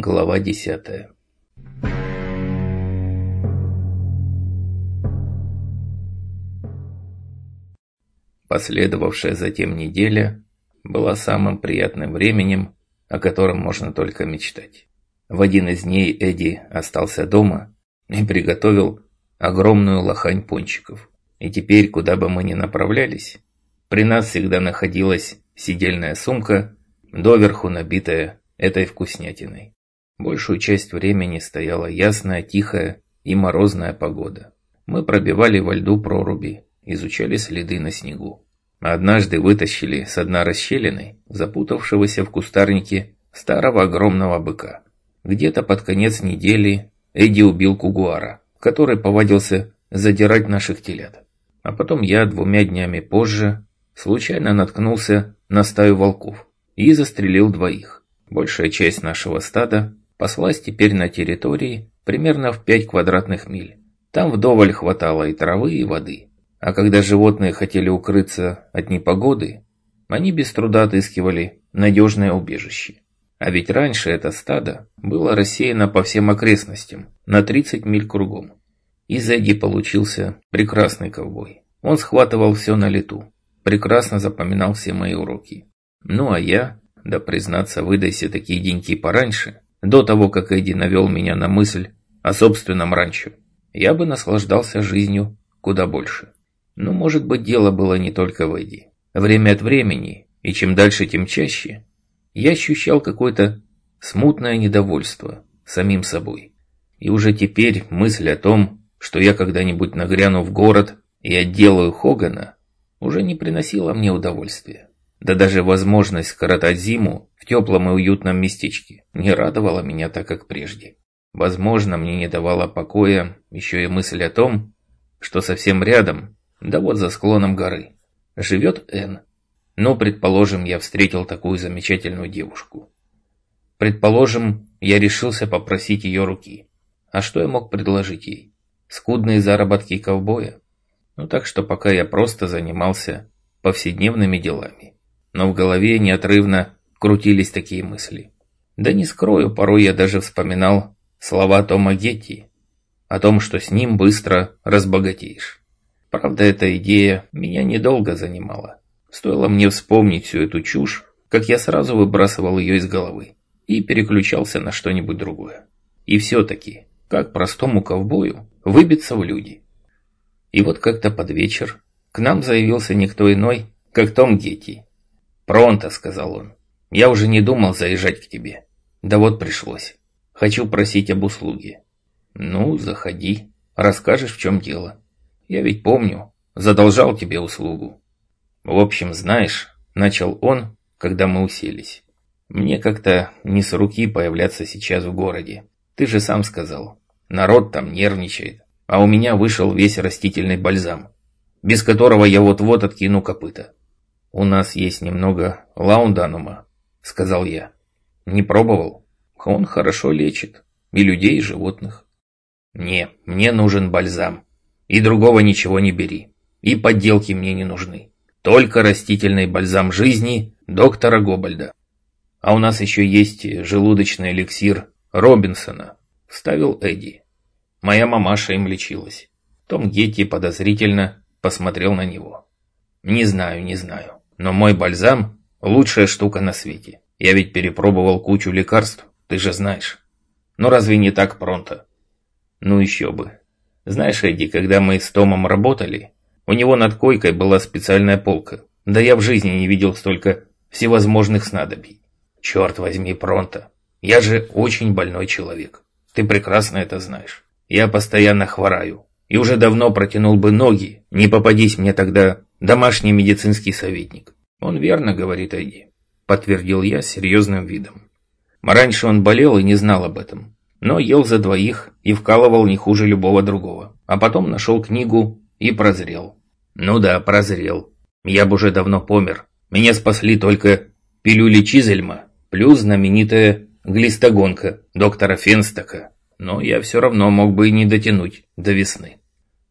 Глава десятая Последовавшая затем неделя была самым приятным временем, о котором можно только мечтать. В один из дней Эдди остался дома и приготовил огромную лохань пончиков. И теперь, куда бы мы ни направлялись, при нас всегда находилась сидельная сумка, доверху набитая этой вкуснятиной. Большую часть времени стояла ясная, тихая и морозная погода. Мы пробивали во льду проруби, изучали следы на снегу. Однажды вытащили с дна расщелины, запутавшегося в кустарнике, старого огромного быка. Где-то под конец недели Эдди убил кугуара, который повадился задирать наших телят. А потом я двумя днями позже случайно наткнулся на стаю волков и застрелил двоих. Большая часть нашего стада паслась теперь на территории примерно в 5 квадратных миль. Там вдоволь хватало и травы, и воды. А когда животные хотели укрыться от непогоды, они без труда отыскивали надежное убежище. А ведь раньше это стадо было рассеяно по всем окрестностям, на 30 миль кругом. Из Эдди получился прекрасный ковбой. Он схватывал все на лету, прекрасно запоминал все мои уроки. Ну а я, да признаться, выдайся такие деньки пораньше, до того, как Эдди навел меня на мысль о собственном ранчо, я бы наслаждался жизнью куда больше. Но, может быть, дело было не только в Эдди. Время от времени, и чем дальше, тем чаще, я ощущал какое-то смутное недовольство самим собой. И уже теперь мысль о том, что я когда-нибудь нагряну в город и отделаю Хогана, уже не приносила мне удовольствия. Да даже возможность скоротать зиму в теплом и уютном местечке не радовала меня так, как прежде. Возможно, мне не давала покоя еще и мысль о том, что совсем рядом, да вот за склоном горы, живет Энн, но, предположим, я встретил такую замечательную девушку. Предположим, я решился попросить ее руки. А что я мог предложить ей? Скудные заработки ковбоя? Ну так что пока я просто занимался повседневными делами. Но в голове неотрывно крутились такие мысли. Да не скрою, порой я даже вспоминал слова Тома Гетти о том, что с ним быстро разбогатеешь. Правда, эта идея меня недолго занимала. Стоило мне вспомнить всю эту чушь, как я сразу выбрасывал ее из головы и переключался на что-нибудь другое. И все-таки, как простому ковбою, выбиться в люди. И вот как-то под вечер к нам заявился никто иной, как Том Гетти. «Пронто», — сказал он, — «я уже не думал заезжать к тебе. Да вот пришлось. Хочу просить об услуге». «Ну, заходи, расскажешь, в чем дело. Я ведь помню, задолжал тебе услугу. «В общем, знаешь», – начал он, когда мы уселись. «Мне как-то не с руки появляться сейчас в городе. Ты же сам сказал, народ там нервничает, а у меня вышел весь растительный бальзам, без которого я вот-вот откину копыта. У нас есть немного лаунданума», – сказал я. «Не пробовал? Он хорошо лечит. И людей, и животных». «Не, мне нужен бальзам. И другого ничего не бери. И подделки мне не нужны. Только растительный бальзам жизни доктора Гобальда. А у нас еще есть желудочный эликсир Робинсона, вставил Эдди. Моя мамаша им лечилась. Том Гетти подозрительно посмотрел на него. Не знаю, не знаю, но мой бальзам – лучшая штука на свете. Я ведь перепробовал кучу лекарств, ты же знаешь. Но разве не так пронто? Ну еще бы. Знаешь, Эдди, когда мы с Томом работали, у него над койкой была специальная полка. Да я в жизни не видел столько всевозможных снадобий. Черт возьми, Пронто. Я же очень больной человек. Ты прекрасно это знаешь. Я постоянно хвораю. И уже давно протянул бы ноги, не попадись мне тогда домашний медицинский советник. Он верно говорит Эдди, подтвердил я серьезным видом. Раньше он болел и не знал об этом, но ел за двоих и вкалывал не хуже любого другого. А потом нашел книгу и прозрел. Ну да, прозрел. Я бы уже давно помер. Меня спасли только пилюли Чизельма, плюс знаменитая глистогонка доктора Фенстока. Но я все равно мог бы и не дотянуть до весны.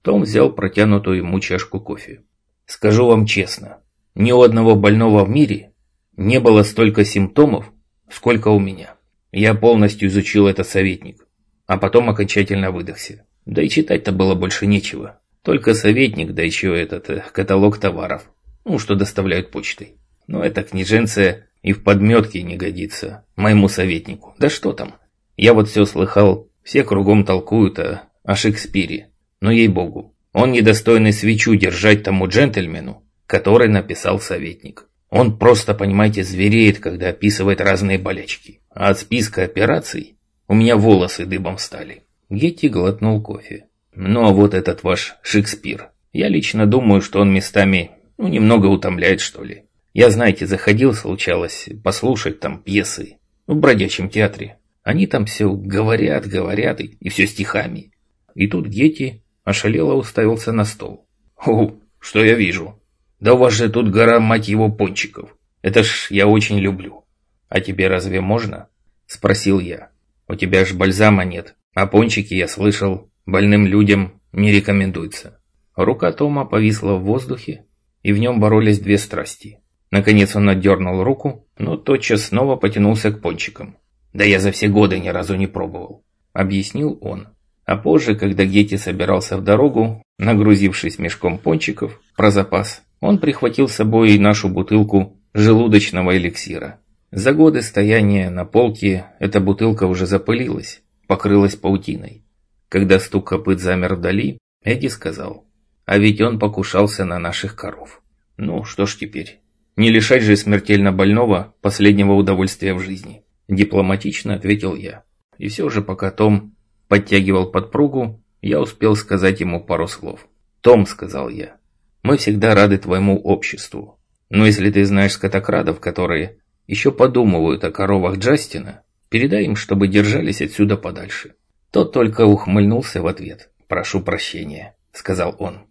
Том взял протянутую ему чашку кофе. Скажу вам честно, ни у одного больного в мире не было столько симптомов, сколько у меня. Я полностью изучил этот советник, а потом окончательно выдохся. Да и читать-то было больше нечего. Только советник, да еще этот э, каталог товаров, ну, что доставляют почтой. Но эта книженция и в подметке не годится моему советнику. Да что там? Я вот все слыхал, все кругом толкуют о, о Шекспире. Но ей-богу, он недостойный свечу держать тому джентльмену, который написал советник. Он просто, понимаете, звереет, когда описывает разные болячки. А от списка операций у меня волосы дыбом стали. Гетти глотнул кофе. Ну а вот этот ваш Шекспир. Я лично думаю, что он местами, ну, немного утомляет, что ли. Я, знаете, заходил, случалось, послушать там пьесы. В бродячем театре. Они там все говорят, говорят, и, и все стихами. И тут Гетти ошалело уставился на стол. «О, что я вижу? Да у вас же тут гора, мать его, пончиков. Это ж я очень люблю. А тебе разве можно?» Спросил я. «У тебя ж бальзама нет, а пончики, я слышал, больным людям не рекомендуется». Рука Тома повисла в воздухе, и в нем боролись две страсти. Наконец он отдернул руку, но тотчас снова потянулся к пончикам. «Да я за все годы ни разу не пробовал», — объяснил он. А позже, когда Гетти собирался в дорогу, нагрузившись мешком пончиков про запас, он прихватил с собой нашу бутылку желудочного эликсира. За годы стояния на полке эта бутылка уже запылилась, покрылась паутиной. Когда стук копыт замер вдали, Эдди сказал, а ведь он покушался на наших коров. Ну, что ж теперь, не лишать же смертельно больного последнего удовольствия в жизни. Дипломатично ответил я. И все же, пока Том подтягивал подпругу, я успел сказать ему пару слов. «Том», — сказал я, — «мы всегда рады твоему обществу. Но если ты знаешь скотокрадов, которые еще подумывают о коровах Джастина, передай им, чтобы держались отсюда подальше». Тот только ухмыльнулся в ответ. «Прошу прощения», — сказал он.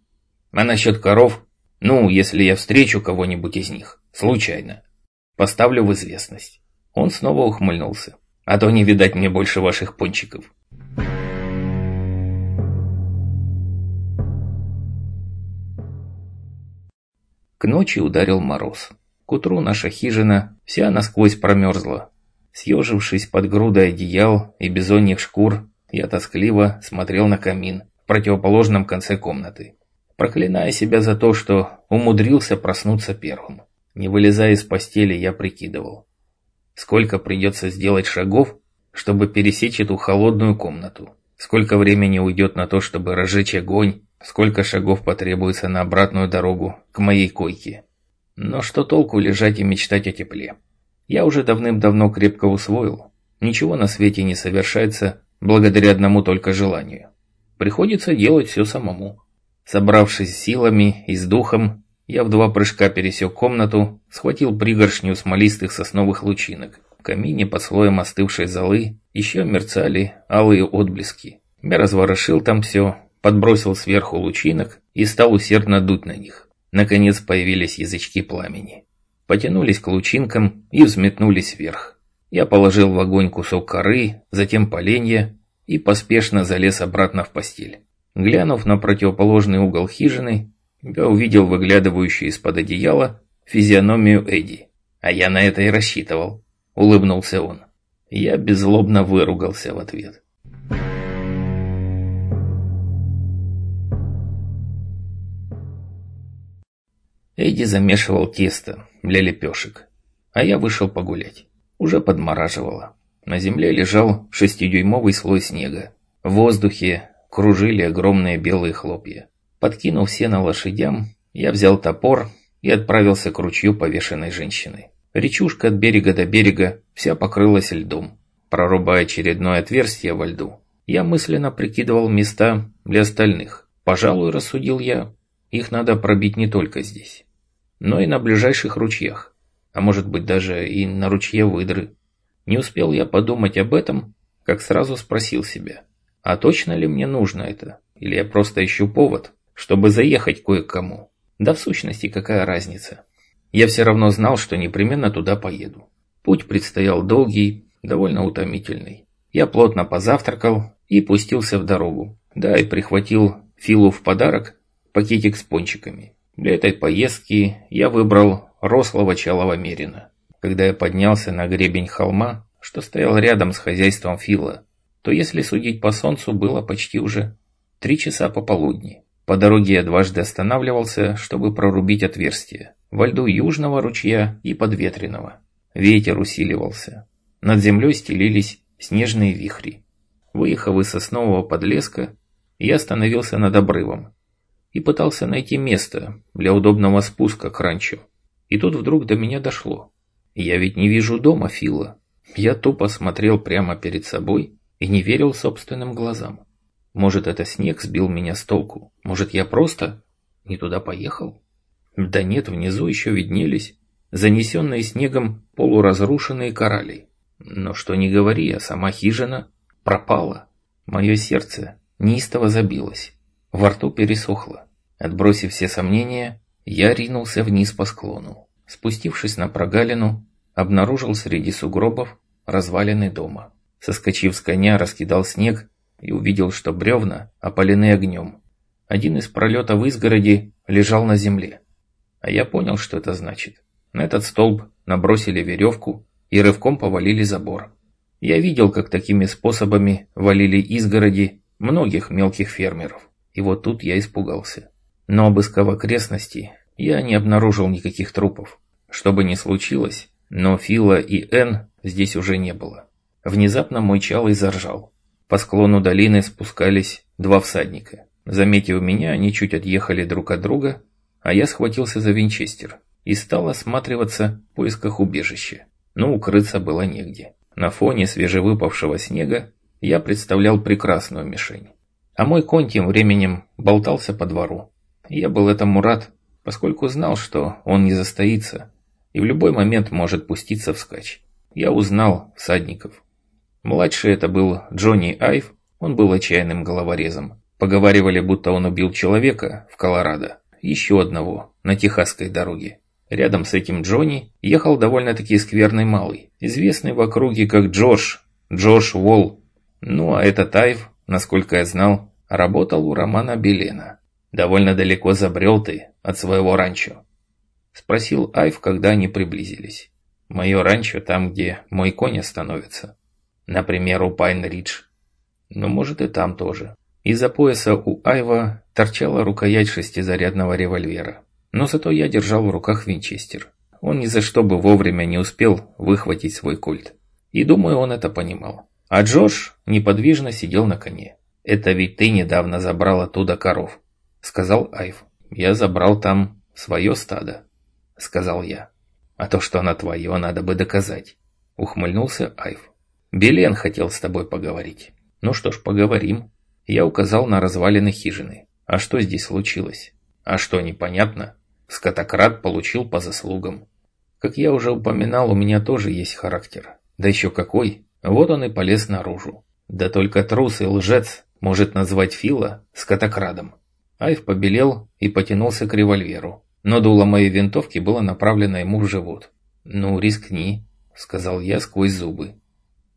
«А насчет коров, ну, если я встречу кого-нибудь из них, случайно, поставлю в известность». Он снова ухмыльнулся. «А то не видать мне больше ваших пончиков». К ночи ударил мороз. К утру наша хижина вся насквозь промерзла. Съежившись под грудой одеял и бизоньих шкур, я тоскливо смотрел на камин в противоположном конце комнаты, проклиная себя за то, что умудрился проснуться первым. Не вылезая из постели, я прикидывал, сколько придется сделать шагов, чтобы пересечь эту холодную комнату. Сколько времени уйдет на то, чтобы разжечь огонь, сколько шагов потребуется на обратную дорогу к моей койке. Но что толку лежать и мечтать о тепле? Я уже давным-давно крепко усвоил. Ничего на свете не совершается благодаря одному только желанию. Приходится делать все самому. Собравшись силами и с духом, я в два прыжка пересек комнату, схватил пригоршню смолистых сосновых лучинок камине под слоем остывшей золы еще мерцали алые отблески. Я разворошил там все, подбросил сверху лучинок и стал усердно дуть на них. Наконец появились язычки пламени. Потянулись к лучинкам и взметнулись вверх. Я положил в огонь кусок коры, затем поленья и поспешно залез обратно в постель. Глянув на противоположный угол хижины, я увидел выглядывающую из-под одеяла физиономию Эдди. А я на это и рассчитывал улыбнулся он. Я беззлобно выругался в ответ. Эдди замешивал тесто для лепешек, а я вышел погулять. Уже подмораживало. На земле лежал шестидюймовый слой снега. В воздухе кружили огромные белые хлопья. Подкинув сено лошадям, я взял топор и отправился к ручью повешенной женщины. Речушка от берега до берега вся покрылась льдом. Прорубая очередное отверстие во льду, я мысленно прикидывал места для остальных. Пожалуй, рассудил я, их надо пробить не только здесь, но и на ближайших ручьях, а может быть даже и на ручье выдры. Не успел я подумать об этом, как сразу спросил себя, а точно ли мне нужно это, или я просто ищу повод, чтобы заехать кое-кому? Да в сущности какая разница? Я все равно знал, что непременно туда поеду. Путь предстоял долгий, довольно утомительный. Я плотно позавтракал и пустился в дорогу. Да, и прихватил Филу в подарок пакетик с пончиками. Для этой поездки я выбрал рослого чалого мерина. Когда я поднялся на гребень холма, что стоял рядом с хозяйством Фила, то если судить по солнцу, было почти уже три часа пополудни. По дороге я дважды останавливался, чтобы прорубить отверстие во льду южного ручья и подветренного. Ветер усиливался. Над землей стелились снежные вихри. Выехав из соснового подлеска, я остановился над обрывом и пытался найти место для удобного спуска к ранчо. И тут вдруг до меня дошло. Я ведь не вижу дома Фила. Я тупо смотрел прямо перед собой и не верил собственным глазам. Может, это снег сбил меня с толку? Может, я просто не туда поехал? Да нет, внизу еще виднелись занесенные снегом полуразрушенные короли. Но что ни говори, а сама хижина пропала. Мое сердце неистово забилось. Во рту пересохло. Отбросив все сомнения, я ринулся вниз по склону. Спустившись на прогалину, обнаружил среди сугробов развалины дома. Соскочив с коня, раскидал снег и увидел, что бревна опалены огнем. Один из пролетов изгороди лежал на земле. А я понял, что это значит. На этот столб набросили веревку и рывком повалили забор. Я видел, как такими способами валили изгороди многих мелких фермеров. И вот тут я испугался. Но обыскав окрестности, я не обнаружил никаких трупов. Что бы ни случилось, но Фила и Эн здесь уже не было. Внезапно мой чалый заржал. По склону долины спускались два всадника. Заметив меня, они чуть отъехали друг от друга, а я схватился за винчестер и стал осматриваться в поисках убежища. Но укрыться было негде. На фоне свежевыпавшего снега я представлял прекрасную мишень. А мой конь тем временем болтался по двору. Я был этому рад, поскольку знал, что он не застоится и в любой момент может пуститься вскачь. Я узнал всадников. Младший это был Джонни Айв, он был отчаянным головорезом. Поговаривали, будто он убил человека в Колорадо, еще одного, на Техасской дороге. Рядом с этим Джонни ехал довольно-таки скверный малый, известный в округе как Джош, Джош Волл. Ну а этот Айв, насколько я знал, работал у Романа Белена. «Довольно далеко забрел ты от своего ранчо?» Спросил Айв, когда они приблизились. «Мое ранчо там, где мой конь остановится. Например, у Пайн-Ридж. Ну, может, и там тоже». Из-за пояса у Айва торчала рукоять шестизарядного револьвера. Но зато я держал в руках винчестер. Он ни за что бы вовремя не успел выхватить свой кольт. И думаю, он это понимал. А Джош неподвижно сидел на коне. «Это ведь ты недавно забрал оттуда коров», — сказал Айв. «Я забрал там свое стадо», — сказал я. «А то, что оно твое, надо бы доказать», — ухмыльнулся Айв. «Белен хотел с тобой поговорить». «Ну что ж, поговорим». Я указал на развалины хижины. «А что здесь случилось?» «А что, непонятно?» Скотократ получил по заслугам. Как я уже упоминал, у меня тоже есть характер. Да еще какой. Вот он и полез наружу. Да только трус и лжец может назвать Фила скотокрадом. Айв побелел и потянулся к револьверу, но дуло моей винтовки было направлено ему в живот. «Ну, рискни», — сказал я сквозь зубы.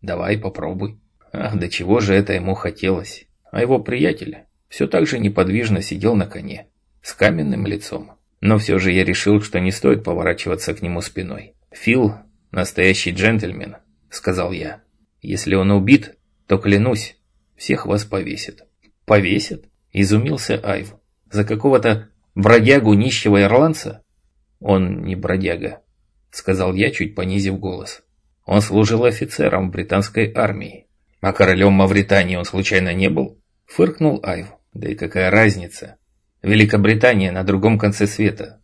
«Давай, попробуй». Ах, до чего же это ему хотелось. А его приятель все так же неподвижно сидел на коне, с каменным лицом. Но все же я решил, что не стоит поворачиваться к нему спиной. «Фил – настоящий джентльмен», – сказал я. «Если он убит, то, клянусь, всех вас повесит». «Повесит?» – изумился Айв. «За какого-то бродягу нищего ирландца?» «Он не бродяга», – сказал я, чуть понизив голос. «Он служил офицером британской армии. А королем Мавритании он случайно не был?» Фыркнул Айв. «Да и какая разница? Великобритания на другом конце света.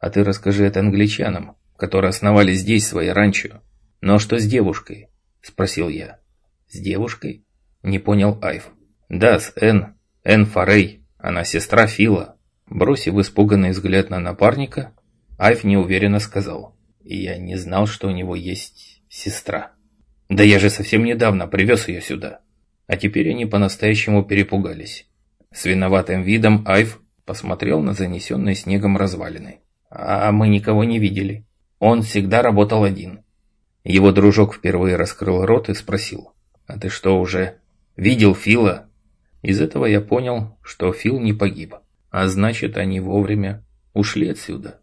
А ты расскажи это англичанам, которые основали здесь свои ранчо. Но что с девушкой?» Спросил я. «С девушкой?» Не понял Айв. «Да, с Энн. Энн Форей. Она сестра Фила». Бросив испуганный взгляд на напарника, Айв неуверенно сказал. «И я не знал, что у него есть сестра. Да я же совсем недавно привез ее сюда». А теперь они по-настоящему перепугались. С виноватым видом Айв посмотрел на занесенные снегом развалины. «А мы никого не видели. Он всегда работал один». Его дружок впервые раскрыл рот и спросил. «А ты что, уже видел Фила?» Из этого я понял, что Фил не погиб. А значит, они вовремя ушли отсюда.